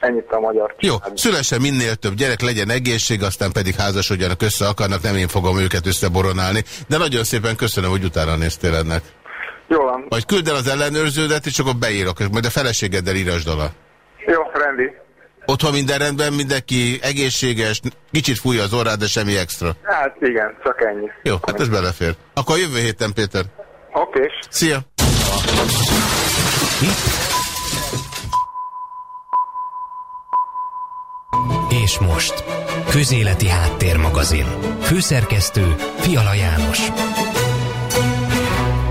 Ennyit a magyar Jó, szülessen minél több gyerek, legyen egészség, aztán pedig házasodjanak össze akarnak, nem én fogom őket összeboronálni. De nagyon szépen köszönöm, hogy utána néztél ennek. Jó van. Majd küld el az ellenőrződet, és akkor beírok, majd a feleségeddel írasd alá. Jó, rendi. Otthon minden rendben, mindenki egészséges, kicsit fújja az orrád, de semmi extra. Hát igen, csak ennyi. Jó, hát ez belefér. Akkor jövő héten, Péter. Oké. Okay. Szia! És most, Közéleti Háttérmagazin. Főszerkesztő Fiala János.